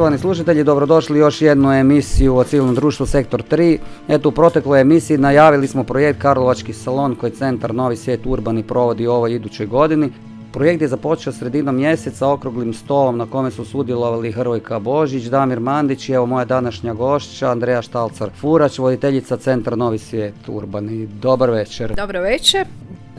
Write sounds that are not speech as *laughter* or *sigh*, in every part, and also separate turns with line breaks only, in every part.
Poštovani slušatelji, dobrodošli još jednu emisiju o civilnom društvu Sektor 3. Eto, u protekloj emisiji najavili smo projekt Karlovački salon koji Centar Novi svijet Urbani provodi u ovoj idućoj godini. Projekt je započeo sredinom mjeseca okruglim stolom na kome su sudjelovali Hrvojka Božić, Damir Mandić i evo moja današnja gošća Andreja Štalcar Furać, voditeljica Centra Novi svijet Urbani. Dobar večer.
Dobro večer.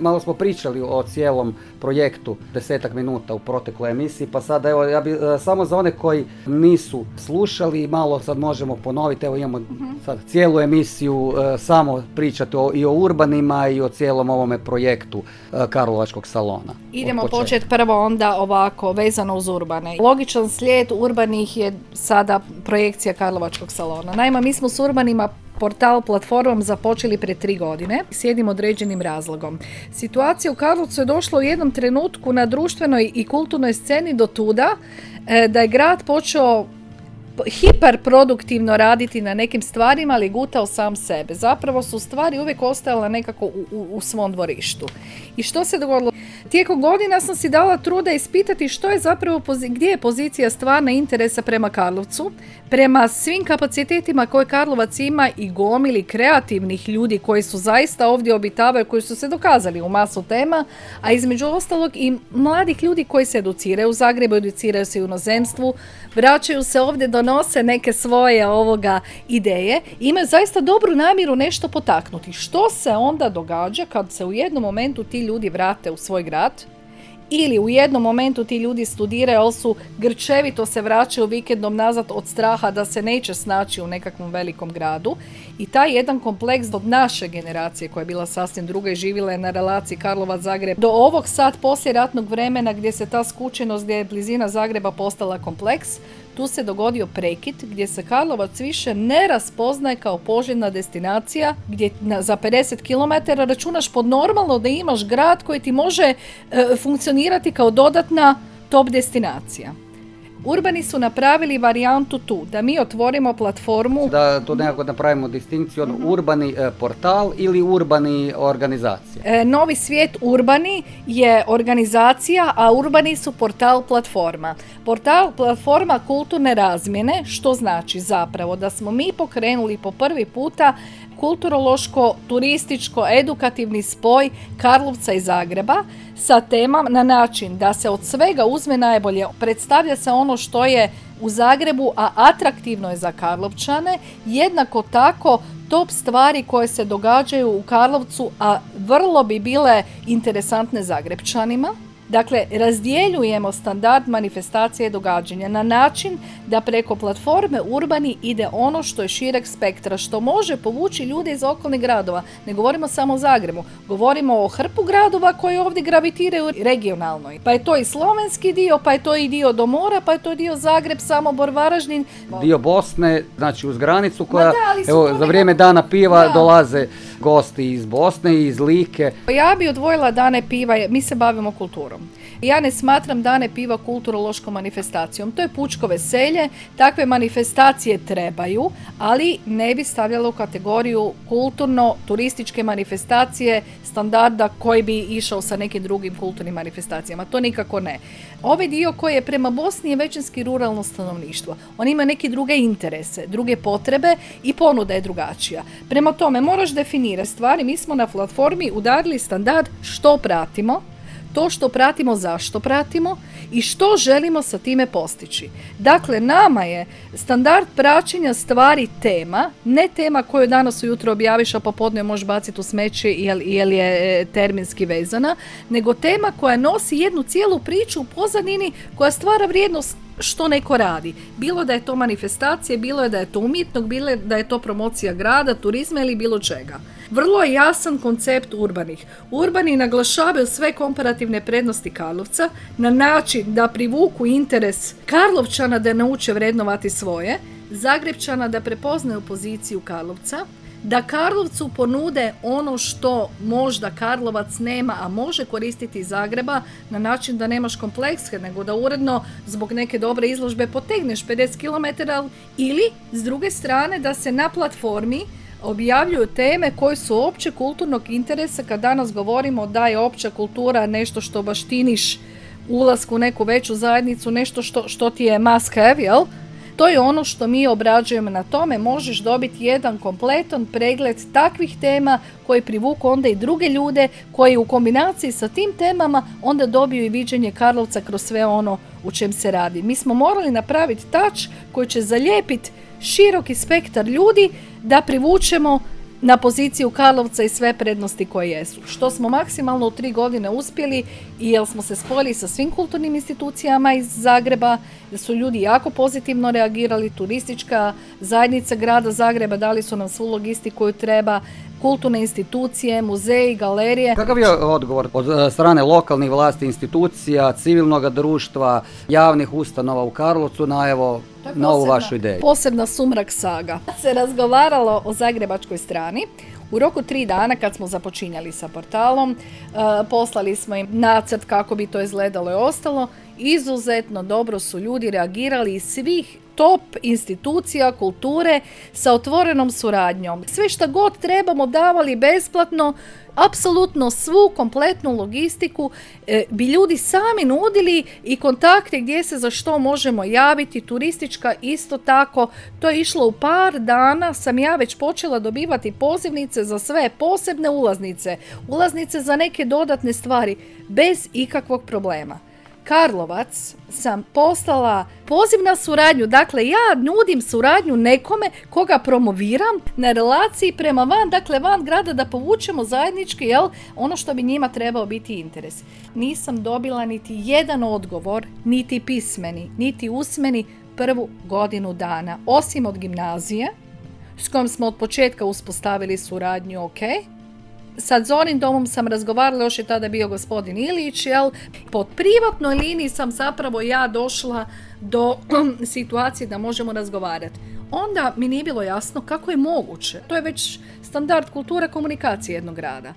Malo smo pričali o cijelom projektu desetak minuta u protekloj emisiji, pa sad evo ja bi e, samo za one koji nisu slušali malo sad možemo ponoviti, evo imamo sad cijelu emisiju e, samo pričati o, i o urbanima i o cijelom ovome projektu e, Karlovačkog salona.
Idemo početi prvo onda ovako, vezano uz urbane. Logičan slijed urbanih je sada projekcija Karlovačkog salona. Naime, mi smo s urbanima portal platformom započeli prije tri godine s jednim određenim razlogom. Situacija u Karlovcu je došla u jednom trenutku na društvenoj i kulturnoj sceni do tuda e, da je grad počeo hiperproduktivno raditi na nekim stvarima, ali gutao sam sebe. Zapravo su stvari uvijek ostajale nekako u, u, u svom dvorištu. I što se dogodilo? Tijekom godina sam si dala truda ispitati što je zapravo, gdje je pozicija stvarna interesa prema Karlovcu, prema svim kapacitetima koje Karlovac ima i gomili kreativnih ljudi koji su zaista ovdje obitavaju, koji su se dokazali u masu tema, a između ostalog i mladih ljudi koji se educiraju u Zagrebu, educiraju se u inozemstvu, vraćaju se ovdje, donose neke svoje ovoga ideje imaju zaista dobru namjeru nešto potaknuti. Što se onda događa kad se u jednom momentu ti ljudi vrate u svoj grad, ili u jednom momentu ti ljudi studiraju, ali su grčevito se vraćaju vikendom nazad od straha da se neće snaći u nekakvom velikom gradu. I taj jedan kompleks od naše generacije koja je bila sasvim druga i živjela je na relaciji Karlovac-Zagreb do ovog sad poslije ratnog vremena gdje se ta skučenost, gdje je blizina Zagreba postala kompleks, tu se dogodio prekid gdje se Karlovac više ne raspoznaje kao poželjna destinacija gdje za 50 km računaš pod normalno da imaš grad koji ti može e, funkcionirati kao dodatna top destinacija. Urbani su napravili varijantu tu, da mi otvorimo platformu
Da tu nekako napravimo distinkciju, ono, urbani e, portal ili urbani organizacija.
E, Novi svijet Urbani je organizacija, a Urbani su portal platforma. Portal platforma kulturne razmjene, što znači zapravo da smo mi pokrenuli po prvi puta kulturološko, turističko, edukativni spoj Karlovca i Zagreba sa temama na način da se od svega uzme najbolje, predstavlja se ono što je u Zagrebu, a atraktivno je za Karlovčane, jednako tako top stvari koje se događaju u Karlovcu, a vrlo bi bile interesantne Zagrebčanima. Dakle, razdjeljujemo standard manifestacije događanja na način da preko platforme Urbani ide ono što je šireg spektra, što može povući ljude iz okolnih gradova. Ne govorimo samo o Zagrebu, govorimo o hrpu gradova koji ovdje gravitiraju regionalno. Pa je to i slovenski dio, pa je to i dio do mora, pa je to dio Zagreb, Samobor, Varaždin.
dio Bosne, znači uz granicu koja,
da,
evo, za vrijeme dana piva
Da.
dolaze gosti iz Bosne i iz Like.
Ja bi odvojila dane piva, mi se bavimo kulturom. Ja ne smatram dane piva kulturološkom manifestacijom. To je pučko veselje, takve manifestacije trebaju, ali ne bi stavljala u kategoriju kulturno-turističke manifestacije standarda koji bi išao sa nekim drugim kulturnim manifestacijama. To nikako ne. Ovaj dio koji je prema Bosni je većinski ruralno stanovništvo. On ima neke druge interese, druge potrebe i ponuda je drugačija. Prema tome, moraš definirati stvari. Mi smo na platformi udarili standard što pratimo, to što pratimo, zašto pratimo i što želimo sa time postići. Dakle, nama je standard praćenja stvari tema, ne tema koju danas ujutro objaviš, a popodne možeš baciti u smeće jel, jel je e, terminski vezana, nego tema koja nosi jednu cijelu priču u pozadini koja stvara vrijednost što neko radi. Bilo da je to manifestacije, bilo je da je to umjetnog, bilo da je to promocija grada, turizma ili bilo čega. Vrlo je jasan koncept urbanih. Urbani naglašavaju sve komparativne prednosti Karlovca na način da privuku interes Karlovčana da nauče vrednovati svoje, Zagrebčana da prepoznaju poziciju Karlovca, da Karlovcu ponude ono što možda Karlovac nema, a može koristiti iz Zagreba na način da nemaš komplekske, nego da uredno zbog neke dobre izložbe potegneš 50 km ili s druge strane da se na platformi objavljuju teme koje su opće kulturnog interesa kad danas govorimo da je opća kultura nešto što baštiniš ulasku u neku veću zajednicu, nešto što, što ti je must have, jel? To je ono što mi obrađujemo na tome. Možeš dobiti jedan kompletan pregled takvih tema koji privuku onda i druge ljude koji u kombinaciji sa tim temama onda dobiju i viđenje Karlovca kroz sve ono u čem se radi. Mi smo morali napraviti tač koji će zalijepiti široki spektar ljudi da privučemo na poziciju Karlovca i sve prednosti koje jesu. Što smo maksimalno u tri godine uspjeli i jer smo se spojili sa svim kulturnim institucijama iz Zagreba, da su ljudi jako pozitivno reagirali, turistička zajednica grada Zagreba dali su nam svu logistiku koju treba, kulturne institucije, muzeji, galerije.
Kakav je odgovor od e, strane lokalnih vlasti, institucija, civilnog društva, javnih ustanova u Karlovcu na evo na ovu vašu ideju?
Posebna sumrak saga. Se razgovaralo o zagrebačkoj strani. U roku tri dana kad smo započinjali sa portalom, e, poslali smo im nacrt kako bi to izgledalo i ostalo. Izuzetno dobro su ljudi reagirali iz svih top institucija kulture sa otvorenom suradnjom. Sve što god trebamo davali besplatno, apsolutno svu kompletnu logistiku e, bi ljudi sami nudili i kontakte gdje se za što možemo javiti, turistička isto tako. To je išlo u par dana, sam ja već počela dobivati pozivnice za sve posebne ulaznice, ulaznice za neke dodatne stvari, bez ikakvog problema. Karlovac sam postala poziv na suradnju. Dakle, ja nudim suradnju nekome koga promoviram na relaciji prema van, dakle van grada da povučemo zajednički, jel, ono što bi njima trebao biti interes. Nisam dobila niti jedan odgovor, niti pismeni, niti usmeni prvu godinu dana, osim od gimnazije, s kojom smo od početka uspostavili suradnju, ok, sa Zorin domom sam razgovarala, još je tada bio gospodin Ilić, jel? Pod privatnoj liniji sam zapravo ja došla do *clears throat* situacije da možemo razgovarati. Onda mi nije bilo jasno kako je moguće. To je već standard kulture komunikacije jednog grada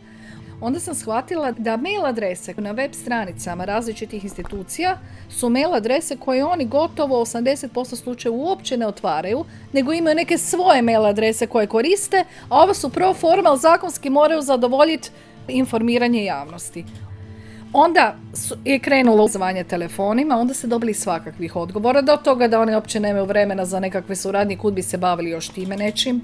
onda sam shvatila da mail adrese na web stranicama različitih institucija su mail adrese koje oni gotovo 80% slučajeva uopće ne otvaraju, nego imaju neke svoje mail adrese koje koriste, a ovo su pro formal zakonski moraju zadovoljiti informiranje javnosti. Onda je krenulo zvanje telefonima, onda se dobili svakakvih odgovora, do toga da oni uopće nemaju vremena za nekakve suradnje, kud bi se bavili još time nečim.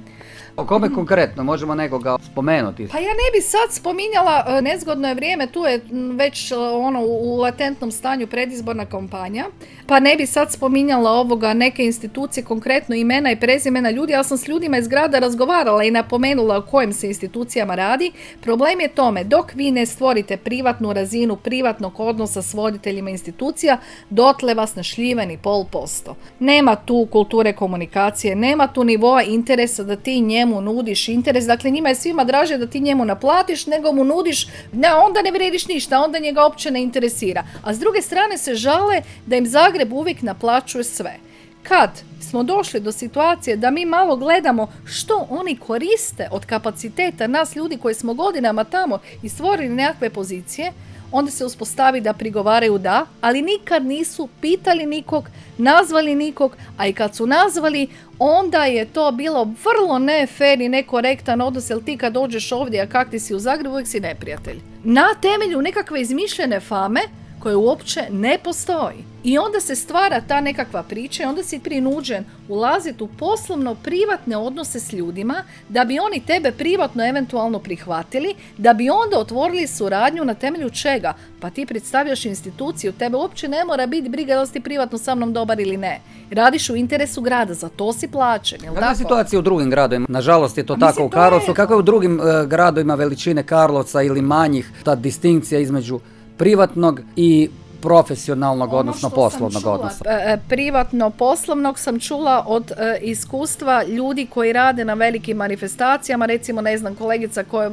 O kome konkretno? Možemo nekoga spomenuti?
Pa ja ne bi sad spominjala, e, nezgodno je vrijeme, tu je već e, ono u latentnom stanju predizborna kampanja, pa ne bi sad spominjala ovoga neke institucije, konkretno imena i prezimena ljudi, ja sam s ljudima iz grada razgovarala i napomenula o kojim se institucijama radi. Problem je tome, dok vi ne stvorite privatnu razinu privatnog odnosa s voditeljima institucija, dotle vas našljiveni pol posto. Nema tu kulture komunikacije, nema tu nivoa interesa da ti njemu nudiš interes, dakle njima je svima draže da ti njemu naplatiš nego mu nudiš, ne, onda ne vrediš ništa, onda njega uopće ne interesira. A s druge strane se žale da im Zagreb uvijek naplaćuje sve. Kad smo došli do situacije da mi malo gledamo što oni koriste od kapaciteta nas ljudi koji smo godinama tamo i stvorili nekakve pozicije, onda se uspostavi da prigovaraju da, ali nikad nisu pitali nikog, nazvali nikog, a i kad su nazvali, onda je to bilo vrlo ne fair i nekorektan odnos, jer ti kad dođeš ovdje, a kak ti si u Zagrebu, uvijek si neprijatelj. Na temelju nekakve izmišljene fame, koje uopće ne postoji. I onda se stvara ta nekakva priča i onda si prinuđen ulaziti u poslovno privatne odnose s ljudima da bi oni tebe privatno eventualno prihvatili, da bi onda otvorili suradnju na temelju čega? Pa ti predstavljaš instituciju, tebe uopće ne mora biti briga da li si privatno sa mnom dobar ili ne. Radiš u interesu grada, za to si plaćen, jel
Kakva je situacija u drugim gradovima? Nažalost je to tako u Karlovcu. Kako je u drugim uh, gradovima veličine Karlovca ili manjih ta distinkcija između privatnog i profesionalnog, odnosno poslovnog odnosa?
E, privatno poslovnog sam čula od e, iskustva ljudi koji rade na velikim manifestacijama, recimo ne znam kolegica koja e,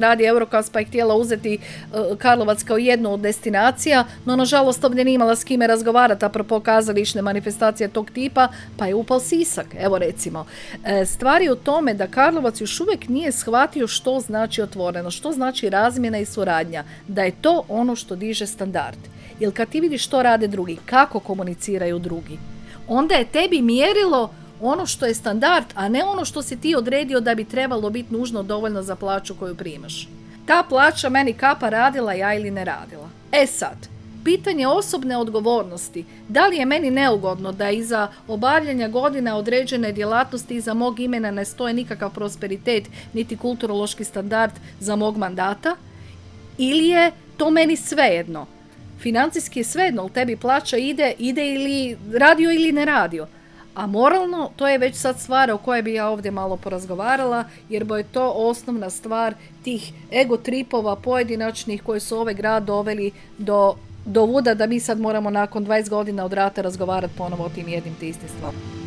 radi Eurocast pa je htjela uzeti Karlovac kao jednu od destinacija, no nažalost ovdje nije imala s kime razgovarati apropo kazališne manifestacije tog tipa, pa je upal Sisak, evo recimo. Stvar je u tome da Karlovac još uvijek nije shvatio što znači otvoreno, što znači razmjena i suradnja, da je to ono što diže standard. Jer kad ti vidiš što rade drugi, kako komuniciraju drugi, onda je tebi mjerilo ono što je standard, a ne ono što si ti odredio da bi trebalo biti nužno dovoljno za plaću koju primaš. Ta plaća meni kapa radila ja ili ne radila. E sad, pitanje osobne odgovornosti. Da li je meni neugodno da iza obavljanja godina određene djelatnosti iza mog imena ne stoje nikakav prosperitet niti kulturološki standard za mog mandata? Ili je to meni svejedno? Financijski je svejedno, ali tebi plaća ide, ide ili radio ili ne radio. A moralno, to je već sad stvar o kojoj bi ja ovdje malo porazgovarala, jer bo je to osnovna stvar tih ego tripova pojedinačnih koji su ovaj grad doveli do, do vuda da mi sad moramo nakon 20 godina od rata razgovarati ponovo o tim jednim te stvarima.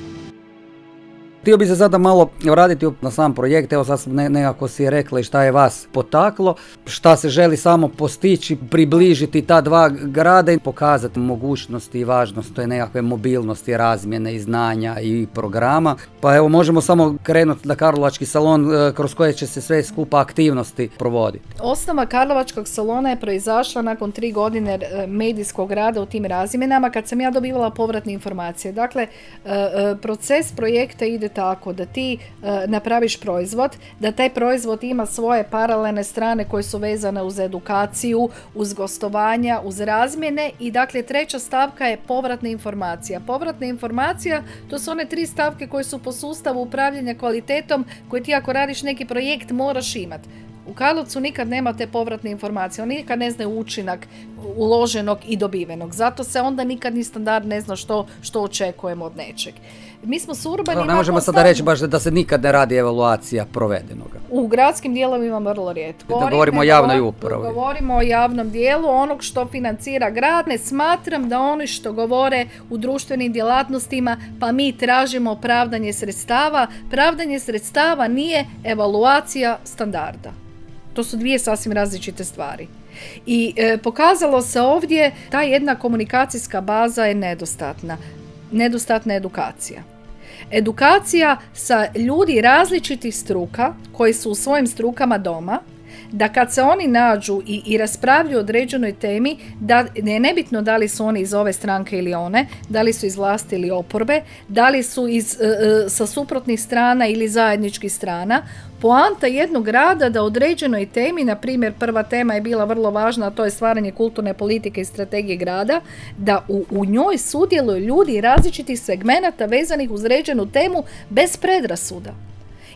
Htio bi se sada malo vratiti na sam projekt, evo sad ne, nekako si je rekla i šta je vas potaklo, šta se želi samo postići, približiti ta dva grada i pokazati mogućnosti i važnost to je nekakve mobilnosti, razmjene i znanja i programa. Pa evo možemo samo krenuti na Karlovački salon e, kroz koje će se sve skupa aktivnosti provoditi.
Osnova Karlovačkog salona je proizašla nakon tri godine e, medijskog rada u tim razmjenama kad sam ja dobivala povratne informacije. Dakle, e, proces projekta ide tako da ti e, napraviš proizvod, da taj proizvod ima svoje paralelne strane koje su vezane uz edukaciju, uz gostovanja, uz razmjene i dakle treća stavka je povratna informacija. Povratna informacija to su one tri stavke koje su po sustavu upravljanja kvalitetom koje ti ako radiš neki projekt moraš imati. U Karlovcu nikad nema te povratne informacije, oni nikad ne znaju učinak uloženog i dobivenog. Zato se onda nikad ni standard ne zna što, što očekujemo od nečeg. Mi smo s urbanima...
Ne možemo sada reći baš da se nikad ne radi evaluacija provedenog.
U gradskim dijelovima vrlo rijetko.
Da govorimo o javnoj upravi.
Govorimo o javnom dijelu, onog što financira grad. Ne smatram da oni što govore u društvenim djelatnostima, pa mi tražimo pravdanje sredstava. Pravdanje sredstava nije evaluacija standarda. To su dvije sasvim različite stvari. I e, pokazalo se ovdje ta jedna komunikacijska baza je nedostatna. Nedostatna edukacija. Edukacija sa ljudi različitih struka koji su u svojim strukama doma, da kad se oni nađu i, i raspravljaju o određenoj temi, da je nebitno da li su oni iz ove stranke ili one, da li su iz vlasti ili oporbe, da li su iz, e, e, sa suprotnih strana ili zajedničkih strana, poanta jednog grada da određenoj temi, na primjer prva tema je bila vrlo važna, a to je stvaranje kulturne politike i strategije grada, da u, u njoj sudjeluju ljudi različitih segmenata vezanih uz određenu temu bez predrasuda.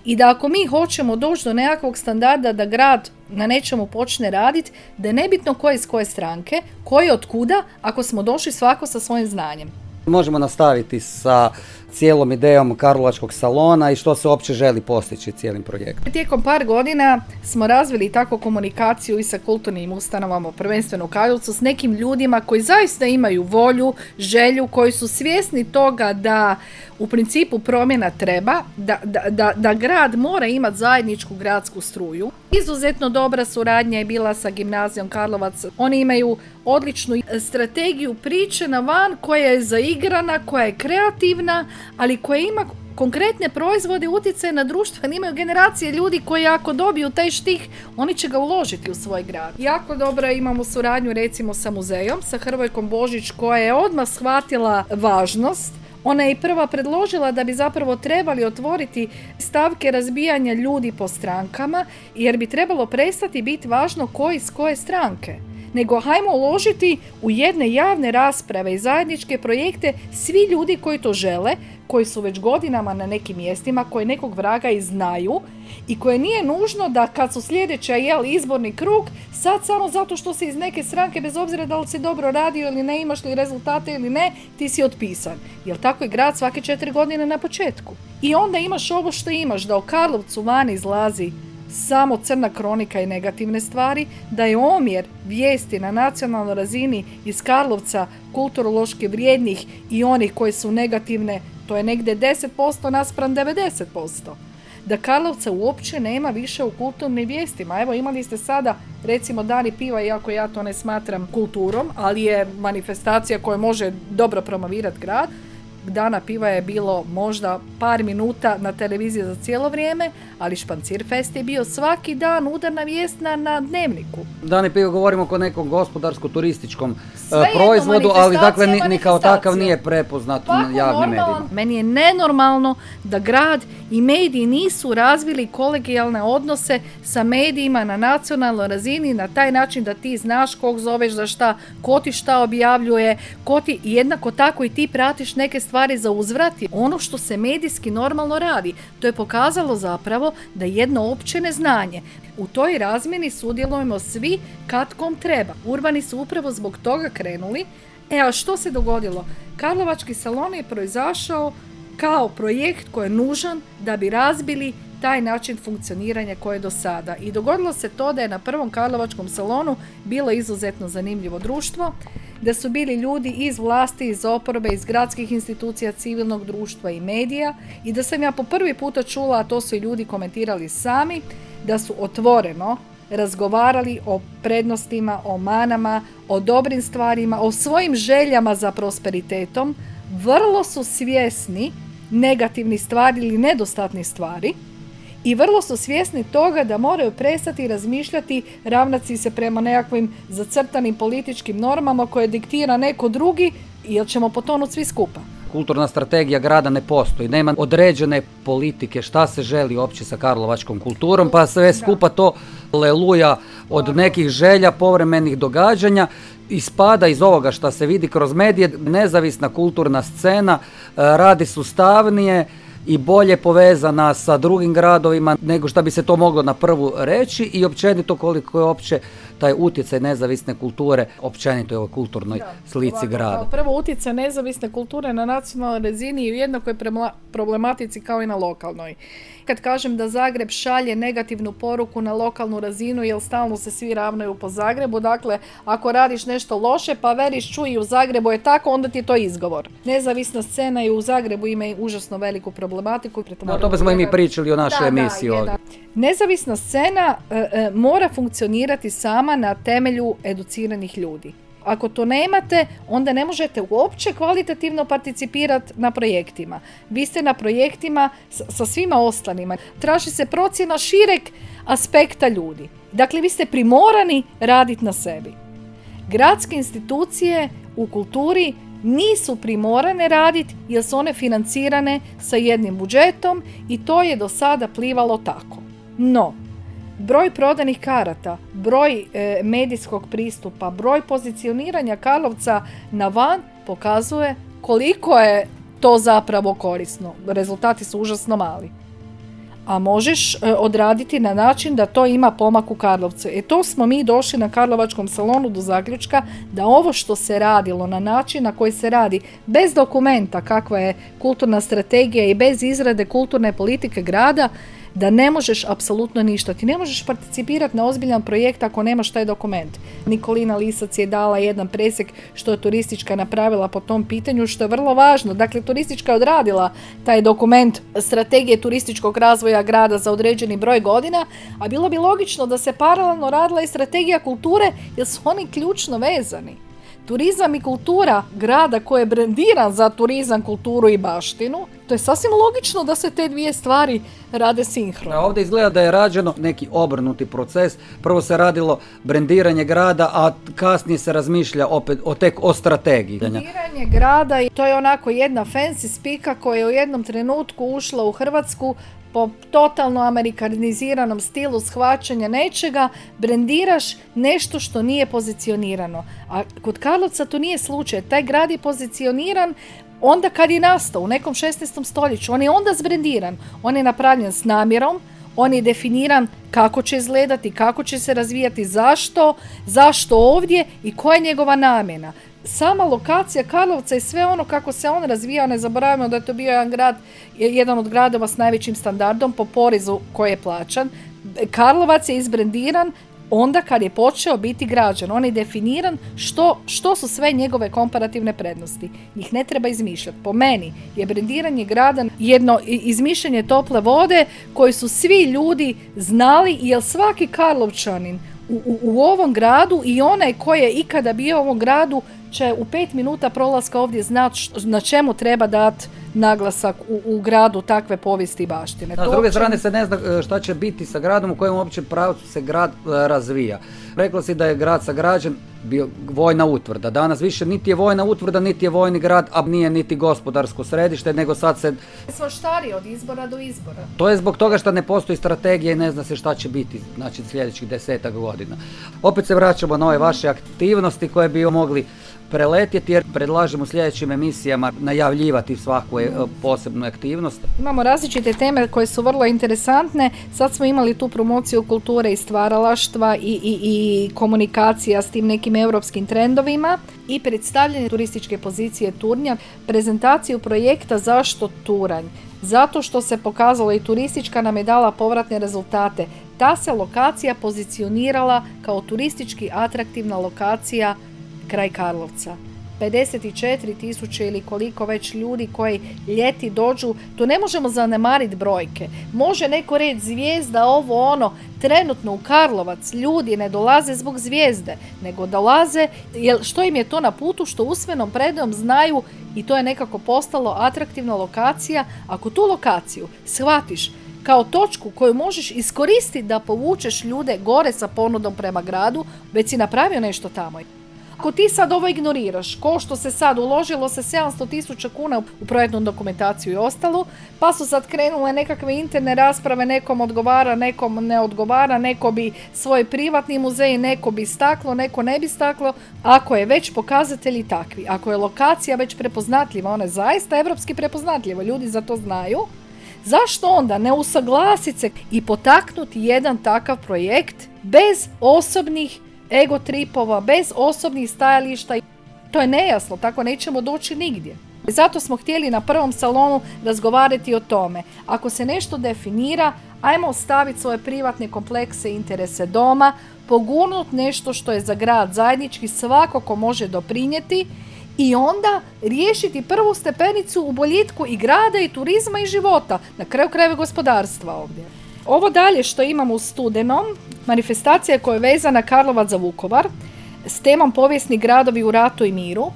I da ako mi hoćemo doći do nekakvog standarda da grad na nečemu počne raditi, da je nebitno ko je iz koje stranke, ko je od kuda, ako smo došli svako sa svojim znanjem.
Možemo nastaviti sa cijelom idejom Karlovačkog salona i što se uopće želi postići cijelim projektom.
Tijekom par godina smo razvili tako komunikaciju i sa kulturnim ustanovama, prvenstveno u Karlovcu, s nekim ljudima koji zaista imaju volju, želju, koji su svjesni toga da u principu promjena treba, da, da, da, da grad mora imati zajedničku gradsku struju. Izuzetno dobra suradnja je bila sa gimnazijom Karlovac. Oni imaju odličnu strategiju priče na van koja je zaigrana, koja je kreativna, ali koja ima konkretne proizvode utjecaje na društvo, imaju generacije ljudi koji ako dobiju taj štih, oni će ga uložiti u svoj grad. Jako dobro imamo suradnju recimo sa muzejom, sa Hrvojkom Božić koja je odmah shvatila važnost ona je i prva predložila da bi zapravo trebali otvoriti stavke razbijanja ljudi po strankama jer bi trebalo prestati biti važno koji iz koje stranke nego hajmo uložiti u jedne javne rasprave i zajedničke projekte svi ljudi koji to žele, koji su već godinama na nekim mjestima, koji nekog vraga i znaju i koje nije nužno da kad su sljedeća jel, izborni krug, sad samo zato što si iz neke stranke, bez obzira da li si dobro radio ili ne, imaš li rezultate ili ne, ti si otpisan. Jer tako je grad svake četiri godine na početku. I onda imaš ovo što imaš, da u Karlovcu van izlazi samo crna kronika i negativne stvari, da je omjer vijesti na nacionalnoj razini iz Karlovca kulturološki vrijednih i onih koji su negativne, to je negdje 10% naspram 90% da Karlovca uopće nema više u kulturnim vijestima. Evo imali ste sada recimo Dani piva, iako ja to ne smatram kulturom, ali je manifestacija koja može dobro promovirati grad. Dana piva je bilo možda par minuta na televiziji za cijelo vrijeme, ali Špancir Fest je bio svaki dan udarna vijest na, na dnevniku.
Dani piva govorimo o nekom gospodarsko-turističkom e, proizvodu, ali dakle ni, ni kao takav nije prepoznat na javnim medijima.
Meni je nenormalno da grad i mediji nisu razvili kolegijalne odnose sa medijima na nacionalnoj razini na taj način da ti znaš kog zoveš za šta, ko ti šta objavljuje, ko ti jednako tako i ti pratiš neke stvari za uzvrati. Ono što se medijski normalno radi, to je pokazalo zapravo da jedno opće neznanje. U toj razmjeni sudjelujemo svi kad kom treba. Urbani su upravo zbog toga krenuli. E, a što se dogodilo? Karlovački salon je proizašao kao projekt koji je nužan da bi razbili taj način funkcioniranja koje je do sada. I dogodilo se to da je na prvom Karlovačkom salonu bilo izuzetno zanimljivo društvo, da su bili ljudi iz vlasti, iz oporbe, iz gradskih institucija, civilnog društva i medija i da sam ja po prvi puta čula, a to su i ljudi komentirali sami, da su otvoreno razgovarali o prednostima, o manama, o dobrim stvarima, o svojim željama za prosperitetom, vrlo su svjesni negativnih stvari ili nedostatnih stvari i vrlo su svjesni toga da moraju prestati razmišljati ravnaci se prema nekakvim zacrtanim političkim normama koje diktira neko drugi jer ćemo potonuti svi skupa.
Kulturna strategija grada ne postoji, nema određene politike šta se želi uopće sa karlovačkom kulturom, pa sve skupa to leluja od nekih želja, povremenih događanja ispada iz ovoga što se vidi kroz medije, nezavisna kulturna scena e, radi sustavnije i bolje povezana sa drugim gradovima nego što bi se to moglo na prvu reći i općenito koliko je opće taj utjecaj nezavisne kulture općenito je ovoj kulturnoj slici grada.
prvo utjecaj nezavisne kulture na nacionalnoj razini i u jednakoj problematici kao i na lokalnoj. Kad kažem da Zagreb šalje negativnu poruku na lokalnu razinu jer stalno se svi ravnaju po Zagrebu, dakle ako radiš nešto loše pa veriš čuj u Zagrebu je tako, onda ti je to izgovor. Nezavisna scena i u Zagrebu ima užasno veliku problematiku.
No, to smo i mi pričali o našoj emisiji ovdje.
Nezavisna scena e, e, mora funkcionirati sama na temelju educiranih ljudi. Ako to nemate, onda ne možete uopće kvalitativno participirati na projektima. Vi ste na projektima sa svima ostalima. Traži se procjena šireg aspekta ljudi. Dakle, vi ste primorani raditi na sebi. Gradske institucije u kulturi nisu primorane raditi jer su one financirane sa jednim budžetom i to je do sada plivalo tako. No, broj prodanih karata, broj e, medijskog pristupa, broj pozicioniranja Karlovca na van pokazuje koliko je to zapravo korisno. Rezultati su užasno mali. A možeš e, odraditi na način da to ima pomak u Karlovcu. E to smo mi došli na Karlovačkom salonu do zaključka da ovo što se radilo na način na koji se radi bez dokumenta kakva je kulturna strategija i bez izrade kulturne politike grada da ne možeš apsolutno ništa. Ti ne možeš participirati na ozbiljan projekt ako nemaš taj dokument. Nikolina Lisac je dala jedan presjek što je turistička napravila po tom pitanju, što je vrlo važno. Dakle, turistička je odradila taj dokument strategije turističkog razvoja grada za određeni broj godina, a bilo bi logično da se paralelno radila i strategija kulture jer su oni ključno vezani. Turizam i kultura grada koji je brendiran za turizam, kulturu i baštinu, to je sasvim logično da se te dvije stvari rade sinhrono.
Ovdje izgleda da je rađeno neki obrnuti proces. Prvo se radilo brendiranje grada, a kasnije se razmišlja opet o tek o strategiji.
Brendiranje grada, to je onako jedna fancy spika koja je u jednom trenutku ušla u Hrvatsku po totalno amerikaniziranom stilu shvaćanja nečega brendiraš nešto što nije pozicionirano. A kod Karlovca to nije slučaj. Taj grad je pozicioniran onda kad je nastao u nekom 16. stoljeću. On je onda zbrendiran. On je napravljen s namjerom, on je definiran kako će izgledati, kako će se razvijati, zašto, zašto ovdje i koja je njegova namjena sama lokacija Karlovca i sve ono kako se on razvijao, ne zaboravimo da je to bio jedan grad, jedan od gradova s najvećim standardom po porezu koji je plaćan. Karlovac je izbrendiran onda kad je počeo biti građan. On je definiran što, što su sve njegove komparativne prednosti. Njih ne treba izmišljati. Po meni je brendiranje grada jedno izmišljanje tople vode koji su svi ljudi znali jer svaki Karlovčanin u, u, u ovom gradu i onaj koji je ikada bio u ovom gradu će u pet minuta prolaska ovdje znati na čemu treba dati naglasak u, u, gradu takve povijesti i baštine.
A s druge strane se ne zna e, šta će biti sa gradom u kojem uopće pravcu se grad e, razvija. Rekla si da je grad sagrađen bio vojna utvrda. Danas više niti je vojna utvrda, niti je vojni grad, a nije niti gospodarsko središte, nego sad se...
Smo štari od izbora do izbora.
To je zbog toga što ne postoji strategija i ne zna se šta će biti znači, sljedećih desetak godina. Opet se vraćamo na ove vaše aktivnosti koje bi mogli preletjeti jer predlažemo sljedećim emisijama najavljivati svaku e, posebnu aktivnost.
Imamo različite teme koje su vrlo interesantne. Sad smo imali tu promociju kulture i stvaralaštva i, i, i komunikacija s tim nekim europskim trendovima i predstavljanje turističke pozicije Turnja, prezentaciju projekta Zašto Turanj? Zato što se pokazalo i turistička nam je dala povratne rezultate. Ta se lokacija pozicionirala kao turistički atraktivna lokacija kraj Karlovca. 54 tisuće ili koliko već ljudi koji ljeti dođu, tu ne možemo zanemariti brojke. Može neko reći zvijezda, ovo ono, trenutno u Karlovac ljudi ne dolaze zbog zvijezde, nego dolaze, jer što im je to na putu, što usmenom predajom znaju i to je nekako postalo atraktivna lokacija. Ako tu lokaciju shvatiš kao točku koju možeš iskoristiti da povučeš ljude gore sa ponudom prema gradu, već si napravio nešto tamo. Ako ti sad ovo ignoriraš, ko što se sad uložilo se 700 tisuća kuna u projektnu dokumentaciju i ostalo, pa su sad krenule nekakve interne rasprave, nekom odgovara, nekom ne odgovara, neko bi svoj privatni muzej, neko bi staklo, neko ne bi staklo, ako je već pokazatelji takvi, ako je lokacija već prepoznatljiva, ona je zaista evropski prepoznatljiva, ljudi za to znaju, zašto onda ne usaglasiti se i potaknuti jedan takav projekt bez osobnih ego tripova, bez osobnih stajališta. To je nejasno, tako nećemo doći nigdje. Zato smo htjeli na prvom salonu razgovarati o tome. Ako se nešto definira, ajmo ostaviti svoje privatne komplekse i interese doma, pogurnut nešto što je za grad zajednički svako ko može doprinijeti i onda riješiti prvu stepenicu u boljitku i grada i turizma i života, na kraju krajeva gospodarstva ovdje. Ovo dalje što imamo u studenom, manifestacija koja je vezana Karlovac za Vukovar, s temom povijesni gradovi u ratu i miru.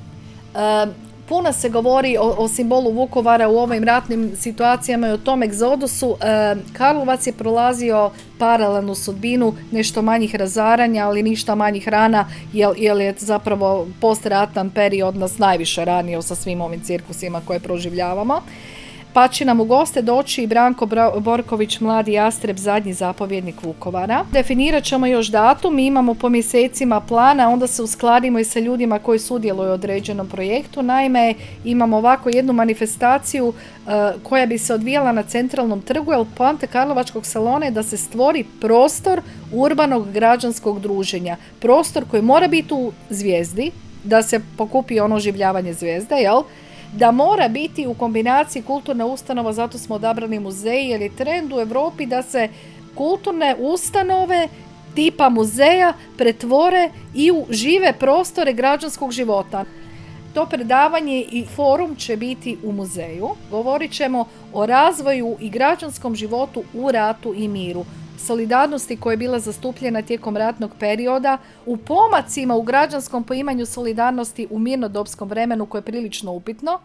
E, puno se govori o, o, simbolu Vukovara u ovim ratnim situacijama i o tom egzodusu. E, Karlovac je prolazio paralelnu sudbinu, nešto manjih razaranja, ali ništa manjih rana, jer, je zapravo postratan period nas najviše ranio sa svim ovim cirkusima koje proživljavamo pa će nam u goste doći i Branko Borković, mladi jastreb, zadnji zapovjednik Vukovara. Definirat ćemo još datum, mi imamo po mjesecima plana, onda se uskladimo i sa ljudima koji sudjeluju u određenom projektu. Naime, imamo ovako jednu manifestaciju uh, koja bi se odvijala na centralnom trgu, jer poante Karlovačkog salona je da se stvori prostor urbanog građanskog druženja. Prostor koji mora biti u zvijezdi, da se pokupi ono življavanje zvijezde, jel? Da mora biti u kombinaciji kulturna ustanova, zato smo odabrani muzeji, jer je trend u Europi da se kulturne ustanove tipa muzeja pretvore i u žive prostore građanskog života. To predavanje i forum će biti u muzeju. Govorit ćemo o razvoju i građanskom životu u ratu i miru solidarnosti koja je bila zastupljena tijekom ratnog perioda, u pomacima u građanskom poimanju solidarnosti u mirnodopskom vremenu koje je prilično upitno.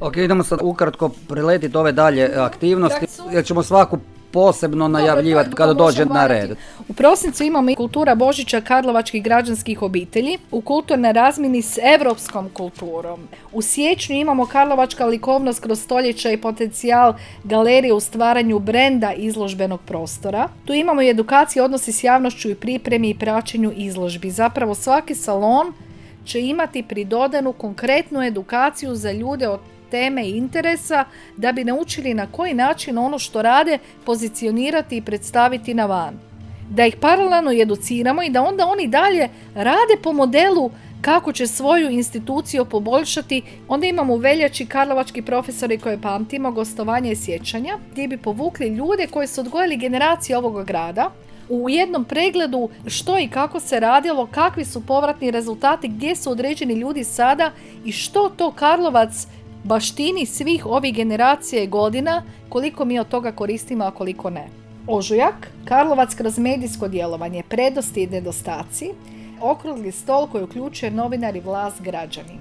Ok, idemo sad ukratko preletiti ove dalje aktivnosti, jer ćemo svaku posebno najavljivati kada dođe na red.
U prosincu imamo i kultura Božića Karlovačkih građanskih obitelji u kulturnoj razmini s evropskom kulturom. U siječnju imamo Karlovačka likovnost kroz stoljeća i potencijal galerije u stvaranju brenda izložbenog prostora. Tu imamo i edukaciju odnosi s javnošću i pripremi i praćenju izložbi. Zapravo svaki salon će imati pridodanu konkretnu edukaciju za ljude od teme i interesa da bi naučili na koji način ono što rade pozicionirati i predstaviti na van. Da ih paralelno educiramo i da onda oni dalje rade po modelu kako će svoju instituciju poboljšati. Onda imamo u veljači karlovački profesori koje pamtimo, gostovanje sjećanja, gdje bi povukli ljude koji su odgojili generacije ovoga grada, u jednom pregledu što i kako se radilo, kakvi su povratni rezultati, gdje su određeni ljudi sada i što to Karlovac baštini svih ovih generacija i godina, koliko mi od toga koristimo, a koliko ne. Ožujak, Karlovac kroz medijsko djelovanje, predosti i nedostaci, okrugli stol koji uključuje novinari, vlast, građani.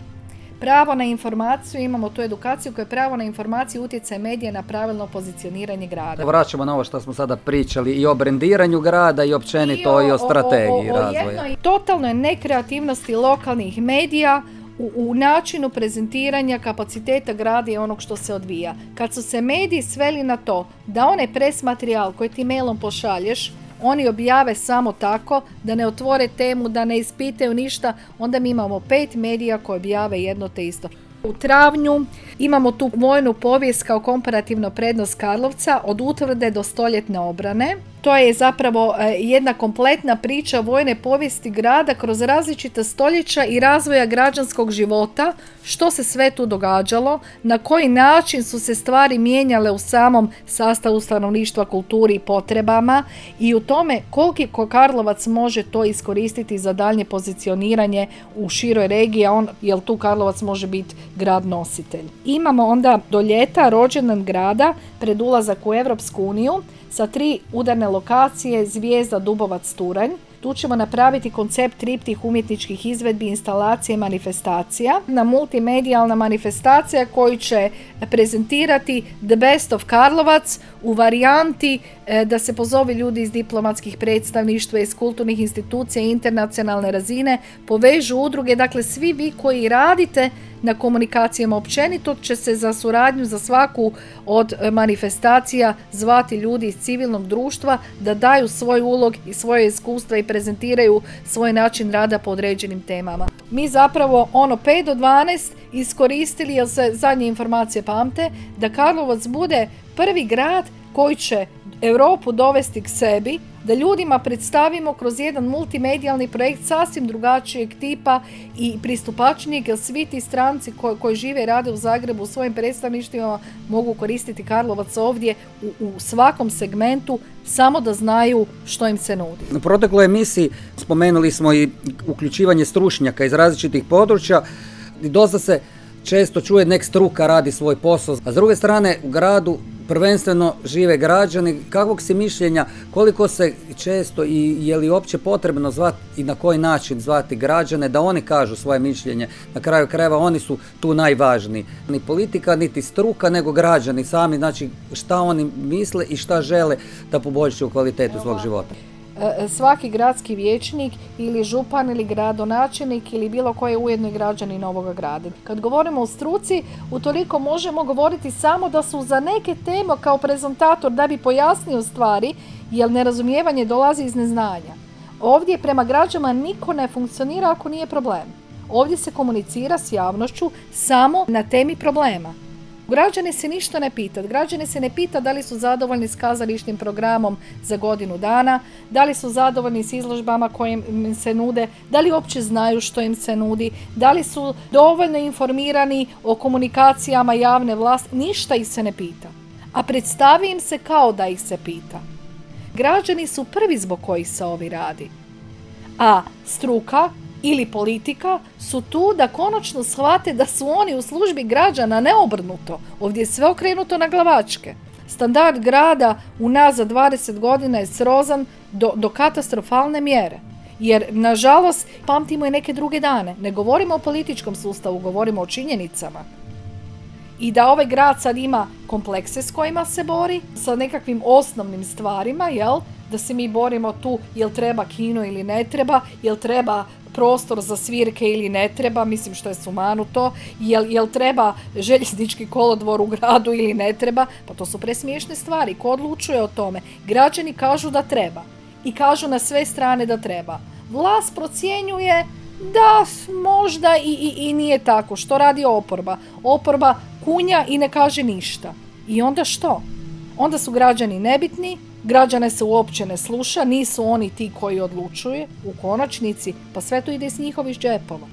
Pravo na informaciju, imamo tu edukaciju koja je pravo na informaciju utjecaj medija na pravilno pozicioniranje grada.
Vraćamo na ovo što smo sada pričali i o brendiranju grada i općenito i o, strategiji razvoja.
I totalnoj nekreativnosti lokalnih medija, u, u, načinu prezentiranja kapaciteta grada i onog što se odvija. Kad su se mediji sveli na to da onaj pres materijal koji ti mailom pošalješ oni objave samo tako, da ne otvore temu, da ne ispitaju ništa, onda mi imamo pet medija koji objave jedno te isto. U travnju imamo tu vojnu povijest kao komparativno prednost Karlovca od utvrde do stoljetne obrane. To je zapravo e, jedna kompletna priča vojne povijesti grada kroz različita stoljeća i razvoja građanskog života, što se sve tu događalo, na koji način su se stvari mijenjale u samom sastavu stanovništva, kulturi i potrebama i u tome koliko Karlovac može to iskoristiti za daljnje pozicioniranje u široj regiji, jer tu Karlovac može biti grad nositelj. Imamo onda do ljeta rođendan grada pred ulazak u Europsku uniju sa tri udarne lokacije Zvijezda, Dubovac, Turanj. Tu ćemo napraviti koncept triptih umjetničkih izvedbi, instalacije i manifestacija. Na multimedijalna manifestacija koju će prezentirati The Best of Karlovac u varijanti da se pozove ljudi iz diplomatskih predstavništva, iz kulturnih institucija internacionalne razine, povežu udruge, dakle svi vi koji radite na komunikacijama općenito će se za suradnju za svaku od e, manifestacija zvati ljudi iz civilnog društva da daju svoj ulog i svoje iskustva i prezentiraju svoj način rada po određenim temama. Mi zapravo ono 5 do 12 iskoristili, jer se zadnje informacije pamte, da Karlovac bude prvi grad koji će Europu dovesti k sebi, da ljudima predstavimo kroz jedan multimedijalni projekt sasvim drugačijeg tipa i pristupačnijeg, jer svi ti stranci koji žive i rade u Zagrebu u svojim predstavništvima mogu koristiti Karlovac ovdje u, u svakom segmentu samo da znaju što im se nudi.
Na protekloj emisiji spomenuli smo i uključivanje stručnjaka iz različitih područja i dosta se često čuje nek struka radi svoj posao, a s druge strane u gradu prvenstveno žive građani, kakvog se mišljenja, koliko se često i je li uopće potrebno zvati i na koji način zvati građane, da oni kažu svoje mišljenje, na kraju krajeva oni su tu najvažniji. Ni politika, niti struka, nego građani sami, znači šta oni misle i šta žele da poboljšaju kvalitetu svog života.
E, svaki gradski vijećnik ili župan ili gradonačelnik ili bilo koji ujedno građanin ovoga grada. Kad govorimo o struci, utoliko možemo govoriti samo da su za neke teme kao prezentator da bi pojasnio stvari, jer nerazumijevanje dolazi iz neznanja. Ovdje prema građanima niko ne funkcionira ako nije problem. Ovdje se komunicira s javnošću samo na temi problema. Građane se ništa ne pita. Građane se ne pita da li su zadovoljni s kazališnim programom za godinu dana, da li su zadovoljni s izložbama koje im se nude, da li uopće znaju što im se nudi, da li su dovoljno informirani o komunikacijama javne vlasti. Ništa ih se ne pita. A predstavi im se kao da ih se pita. Građani su prvi zbog kojih se ovi radi. A struka ili politika su tu da konačno shvate da su oni u službi građana, ne obrnuto. Ovdje je sve okrenuto na glavačke. Standard grada unazad 20 godina je srozan do, do katastrofalne mjere. Jer, nažalost, pamtimo i neke druge dane. Ne govorimo o političkom sustavu, govorimo o činjenicama. I da ovaj grad sad ima komplekse s kojima se bori, sa nekakvim osnovnim stvarima, jel? Da se mi borimo tu jel treba kino ili ne treba, jel treba prostor za svirke ili ne treba, mislim što je sumanuto, jel, jel treba željeznički kolodvor u gradu ili ne treba, pa to su presmiješne stvari, ko odlučuje o tome? Građani kažu da treba i kažu na sve strane da treba. Vlast procjenjuje da možda i, i, i nije tako. Što radi oporba? Oporba kunja i ne kaže ništa. I onda što? Onda su građani nebitni, Građane se uopće ne sluša, nisu oni ti koji odlučuje u konačnici, pa sve to ide iz njihovih džepova.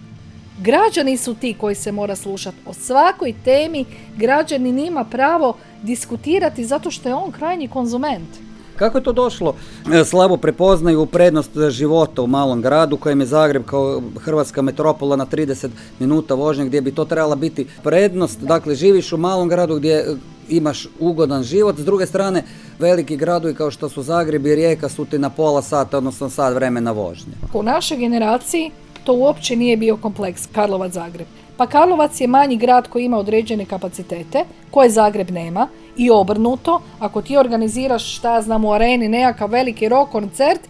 Građani su ti koji se mora slušati. O svakoj temi građanin ima pravo diskutirati zato što je on krajnji konzument.
Kako je to došlo? E, slabo prepoznaju prednost života u malom gradu kojem je Zagreb kao hrvatska metropola na 30 minuta vožnje gdje bi to trebala biti prednost. Dakle, živiš u malom gradu gdje imaš ugodan život. S druge strane, veliki gradovi kao što su Zagreb i Rijeka su ti na pola sata, odnosno sat vremena vožnje.
U našoj generaciji to uopće nije bio kompleks Karlovac-Zagreb. Pa Karlovac je manji grad koji ima određene kapacitete, koje Zagreb nema i obrnuto, ako ti organiziraš, šta znam, u areni nekakav veliki rock koncert,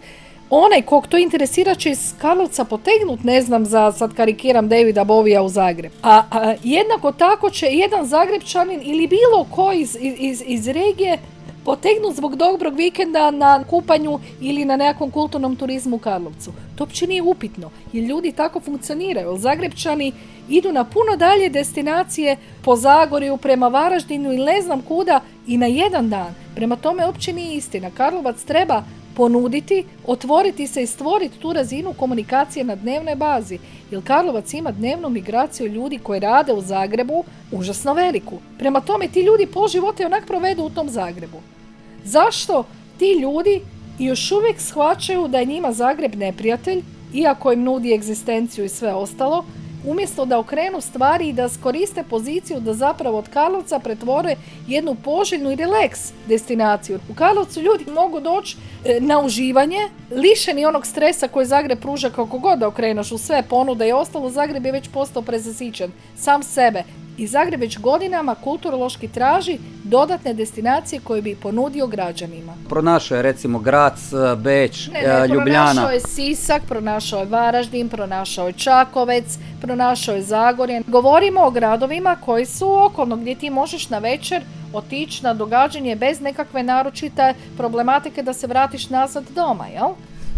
onaj kog to interesira će iz Karlovca potegnut, ne znam, za, sad karikiram Davida Bovija u Zagreb. A, jednako tako će jedan Zagrebčanin ili bilo ko iz, iz, iz regije potegnu zbog dobrog vikenda na kupanju ili na nekakvom kulturnom turizmu u Karlovcu. To uopće nije upitno, jer ljudi tako funkcioniraju. Zagrebčani idu na puno dalje destinacije po Zagorju, prema Varaždinu ili ne znam kuda i na jedan dan. Prema tome uopće nije istina. Karlovac treba ponuditi, otvoriti se i stvoriti tu razinu komunikacije na dnevnoj bazi. Jer Karlovac ima dnevnu migraciju ljudi koji rade u Zagrebu užasno veliku. Prema tome ti ljudi pol života onak provedu u tom Zagrebu. Zašto ti ljudi još uvijek shvaćaju da je njima Zagreb neprijatelj, iako im nudi egzistenciju i sve ostalo, umjesto da okrenu stvari i da skoriste poziciju da zapravo od Karlovca pretvore jednu poželjnu i relaks destinaciju. U Karlovcu ljudi mogu doći e, na uživanje, lišeni onog stresa koji Zagreb pruža kako god da okrenuš u sve ponude i ostalo, Zagreb je već postao prezasićen, sam sebe i Zagreb već godinama kulturološki traži dodatne destinacije koje bi ponudio građanima.
Pronašao je recimo Grac, Beč,
ne, ne, Ljubljana. Pronašao je Sisak, pronašao je Varaždin, pronašao je Čakovec, pronašao je Zagorje. Govorimo o gradovima koji su okolno gdje ti možeš na večer otići na događanje bez nekakve naročite problematike da se vratiš nazad doma, jel?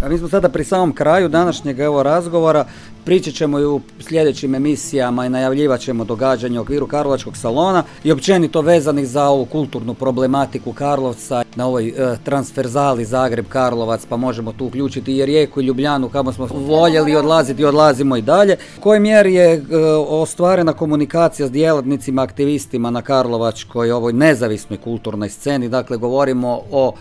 Mi smo sada pri samom kraju današnjeg evo razgovora. Pričat ćemo i u sljedećim emisijama i najavljivat ćemo događanje u okviru Karlovačkog salona i općenito vezanih za ovu kulturnu problematiku Karlovca na ovoj e, transferzali Zagreb-Karlovac pa možemo tu uključiti i Rijeku i Ljubljanu kamo smo voljeli odlaziti i odlazimo i dalje. U kojoj mjeri je e, ostvarena komunikacija s djelatnicima, aktivistima na Karlovačkoj ovoj nezavisnoj kulturnoj sceni, dakle govorimo o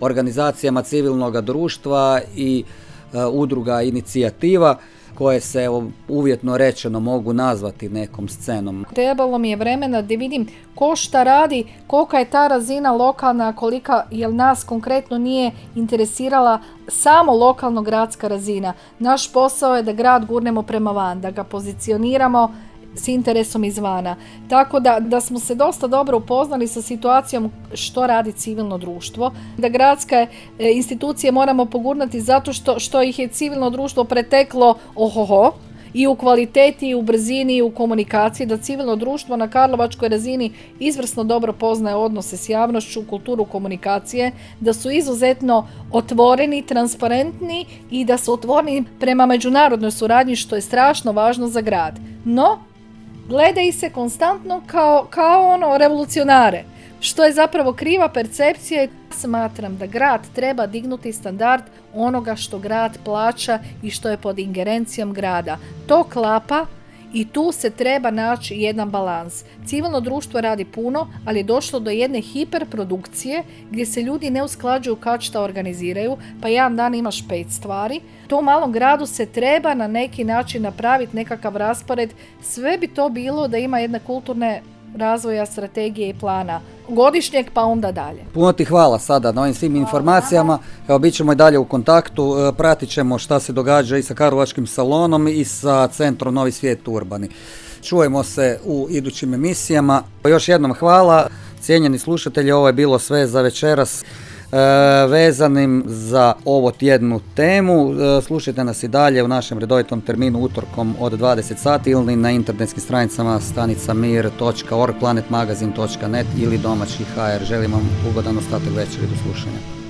organizacijama civilnog društva i e, udruga inicijativa koje se uvjetno rečeno mogu nazvati nekom scenom.
Trebalo mi je vremena da vidim ko šta radi, kolika je ta razina lokalna, kolika, jer nas konkretno nije interesirala samo lokalno gradska razina. Naš posao je da grad gurnemo prema van, da ga pozicioniramo s interesom izvana. Tako da, da smo se dosta dobro upoznali sa situacijom što radi civilno društvo, da gradske e, institucije moramo pogurnati zato što, što ih je civilno društvo preteklo ohoho, i u kvaliteti, i u brzini, i u komunikaciji, da civilno društvo na Karlovačkoj razini izvrsno dobro poznaje odnose s javnošću, kulturu komunikacije, da su izuzetno otvoreni, transparentni i da su otvoreni prema međunarodnoj suradnji, što je strašno važno za grad. No, gleda ih se konstantno kao, kao ono revolucionare, što je zapravo kriva percepcija. Smatram da grad treba dignuti standard onoga što grad plaća i što je pod ingerencijom grada. To klapa i tu se treba naći jedan balans. Civilno društvo radi puno, ali je došlo do jedne hiperprodukcije gdje se ljudi ne usklađuju kad šta organiziraju, pa jedan dan imaš pet stvari. To u malom gradu se treba na neki način napraviti nekakav raspored. Sve bi to bilo da ima jedne kulturne razvoja strategije i plana godišnjeg pa onda dalje.
Puno ti hvala sada na ovim svim informacijama. Evo, bit ćemo i dalje u kontaktu. E, pratit ćemo šta se događa i sa Karlovačkim salonom i sa Centrom Novi svijet Urbani. Čujemo se u idućim emisijama. Još jednom hvala. Cijenjeni slušatelji, ovo je bilo sve za večeras. E, vezanim za ovo tjednu temu. E, slušajte nas i dalje u našem redovitom terminu utorkom od 20 sati ili na internetskim stranicama stanica mir.org, planetmagazin.net ili domaći HR. Želim vam ugodan ostatak večeri do slušanja.